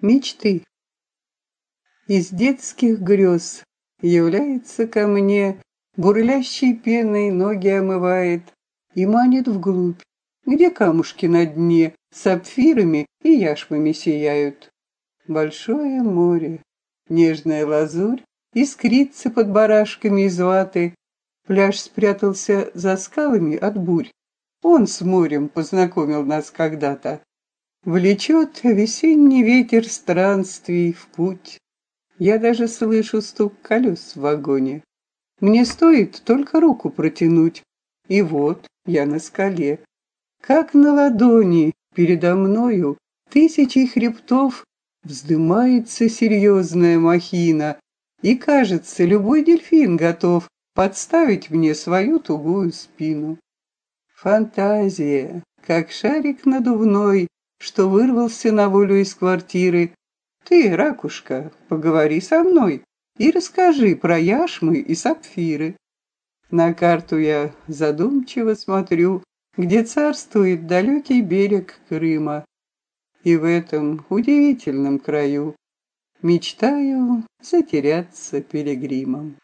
Мечты. Из детских грез является ко мне, Бурлящей пеной ноги омывает И манит вглубь, где камушки на дне Сапфирами и яшмами сияют. Большое море, нежная лазурь Искрится под барашками из ваты. Пляж спрятался за скалами от бурь. Он с морем познакомил нас когда-то. Влечет весенний ветер странствий в путь. Я даже слышу стук колес в вагоне. Мне стоит только руку протянуть, и вот я на скале. Как на ладони передо мною тысячи хребтов вздымается серьезная махина, и, кажется, любой дельфин готов подставить мне свою тугую спину. Фантазия, как шарик надувной, что вырвался на волю из квартиры. Ты, ракушка, поговори со мной и расскажи про яшмы и сапфиры. На карту я задумчиво смотрю, где царствует далекий берег Крыма. И в этом удивительном краю мечтаю затеряться пилигримом.